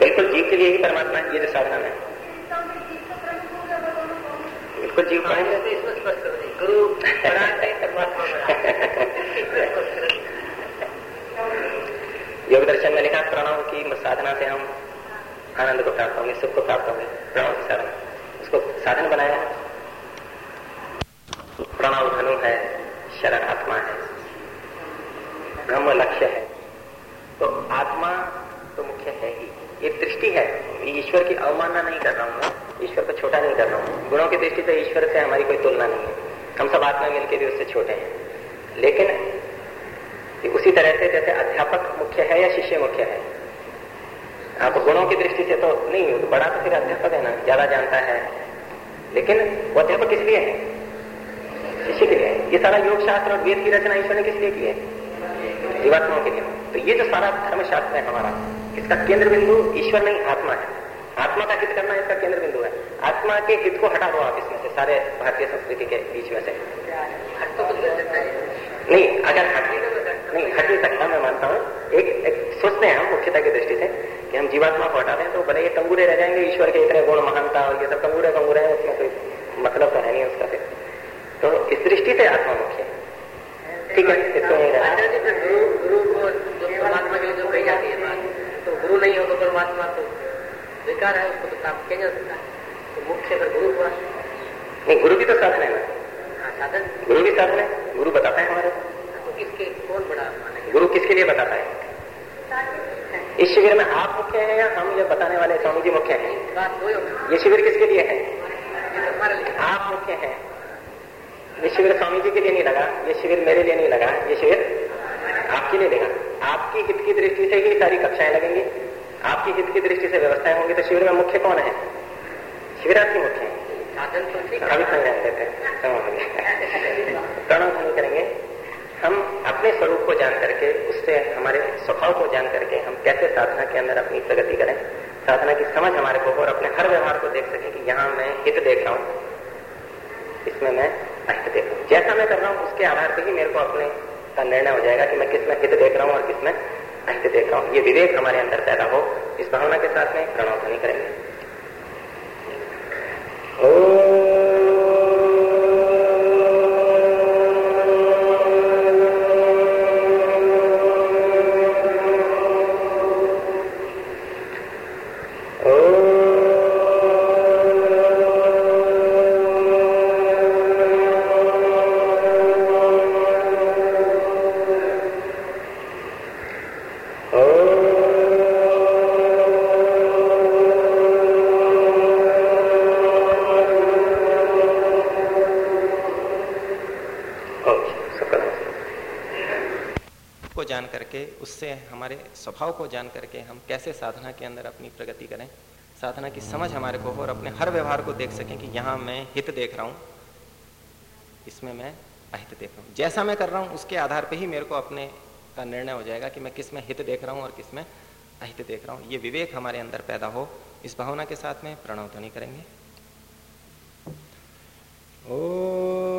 Speaker 1: बिल्कुल, जीव के लिए ही परमात्मा, ये जो साधना है। जीव पढ़ेंगे गुरु योग दर्शन में लिखा प्रणव की साधना से हम आनंद को प्राप्त होंगे, सुख को प्राप्त होंगे। प्रणव की साधना। उसको साधन बनाया। प्रणव धनु है शरण आत्मा है। ब्रह्म लक्ष्य है। तो आत्मा तो मुख्य है ही। ये दृष्टि है। ईश्वर की अवमानना नहीं कर रहा हूँ। ईश्वर को छोटा नहीं कर रहा हूँ। गुणों की दृष्टि से ईश्वर से हमारी कोई तुलना नहीं है। हम सब आत्मा मिलकर भी उससे छोटे हैं। लेकिन उसी तरह से जैसे अध्यापक मुख्य है या शिष्य मुख्य है। आप गुणों की दृष्टि से तो नहीं तो बड़ा तो फिर अध्यापक है ना, ज़्यादा जानता है। लेकिन वो अध्यापक किस लिए है? शिष्य के लिए। ये सारा योग शास्त्र और वेद की रचना ईश्वर ने किस लिए की है? जीवात्माओं के लिए। तो ये जो सारा धर्मशास्त्र है हमारा, इसका केंद्र बिंदु ईश्वर नहीं, आत्मा है। आत्मा का हित करना इसका केंद्र बिंदु है। आत्मा के हित को हटा दो आप इसमें से सारे भारतीय संस्कृति के बीच में से। नहीं अगर नहीं हट नहीं सकता मैं मानता हूँ। एक, एक सोचते हैं हम मुख्यता की दृष्टि से कि हम जीवात्मा को हटा दें तो भले ये कंगूरे रह जाएँगे ईश्वर के इतने गुण महानता और ये सब कंगूरे कंगूरे हैं उसमें कोई मतलब तो है नहीं उसका फिर। तो इस दृष्टि से आत्मा मुख्य है। ठीक है इसको नहीं
Speaker 2: रहना। गुरु को परमात्मा के लिए जो कही जाती है तो गुरु नहीं हो तो परमात्मा तो बेकार है उसको तो काम किया जा सकता है। तो मुख्य अगर गुरु हुआ।
Speaker 1: नहीं गुरु भी तो साधन है। ना
Speaker 2: साधन।
Speaker 1: गुरु भी साधन है गुरु बताता है हमारे।
Speaker 2: तो किसके कौन बड़ा
Speaker 1: गुरु किसके लिए बताता है? इस शिविर में आप मुख्य हैं या हम ये बताने वाले स्वामी जी मुख्य हैं? ये शिविर किसके लिए है? आप मुख्य हैं। ये शिविर स्वामी जी के लिए नहीं लगा ये शिविर मेरे लिए नहीं लगा ये शिविर आपके लिए लगा। आपकी हित की दृष्टि से ही सारी कक्षाएँ लगेंगी। आपकी हित की दृष्टि से व्यवस्थाएँ होंगी तो शिविर में मुख्य कौन है? शिविरार्थी मुख्य है। अभी समझ देते प्रणव ध्वनि करेंगे। हम अपने स्वरूप को जान करके उससे हमारे स्वभाव को जान करके हम कैसे साधना के अंदर अपनी प्रगति करें? साधना की समझ हमारे को और अपने हर व्यवहार को देख सकें कि यहाँ मैं हित देख रहा हूँ। इसमें मैं अहित देख रहा हूँ। जैसा मैं कर रहा हूँ उसके आधार पर ही मेरे को अपने का निर्णय हो जाएगा कि मैं किसमें हित देख रहा हूँ और किसमें अहित देख रहा हूँ। ये विवेक हमारे अंदर पैदा हो। इस भावना के साथ में प्रणोधनी करेंगे। ओ स्वभाव को जान करके हम कैसे साधना के अंदर अपनी प्रगति करें। साधना की समझ हमारे को हो और अपने हर व्यवहार को देख सकें कि यहाँ मैं हित देख रहा हूँ। इसमें मैं अहित देख रहा हूँ। जैसा मैं कर रहा हूँ, उसके आधार पर ही मेरे को अपने का निर्णय हो जाएगा कि मैं किसमें हित देख रहा हूँ और किसमें अहित देख रहा हूँ। ये विवेक हमारे अंदर पैदा हो, इस भावना के साथ में प्रणव ध्वनि करेंगे। ओ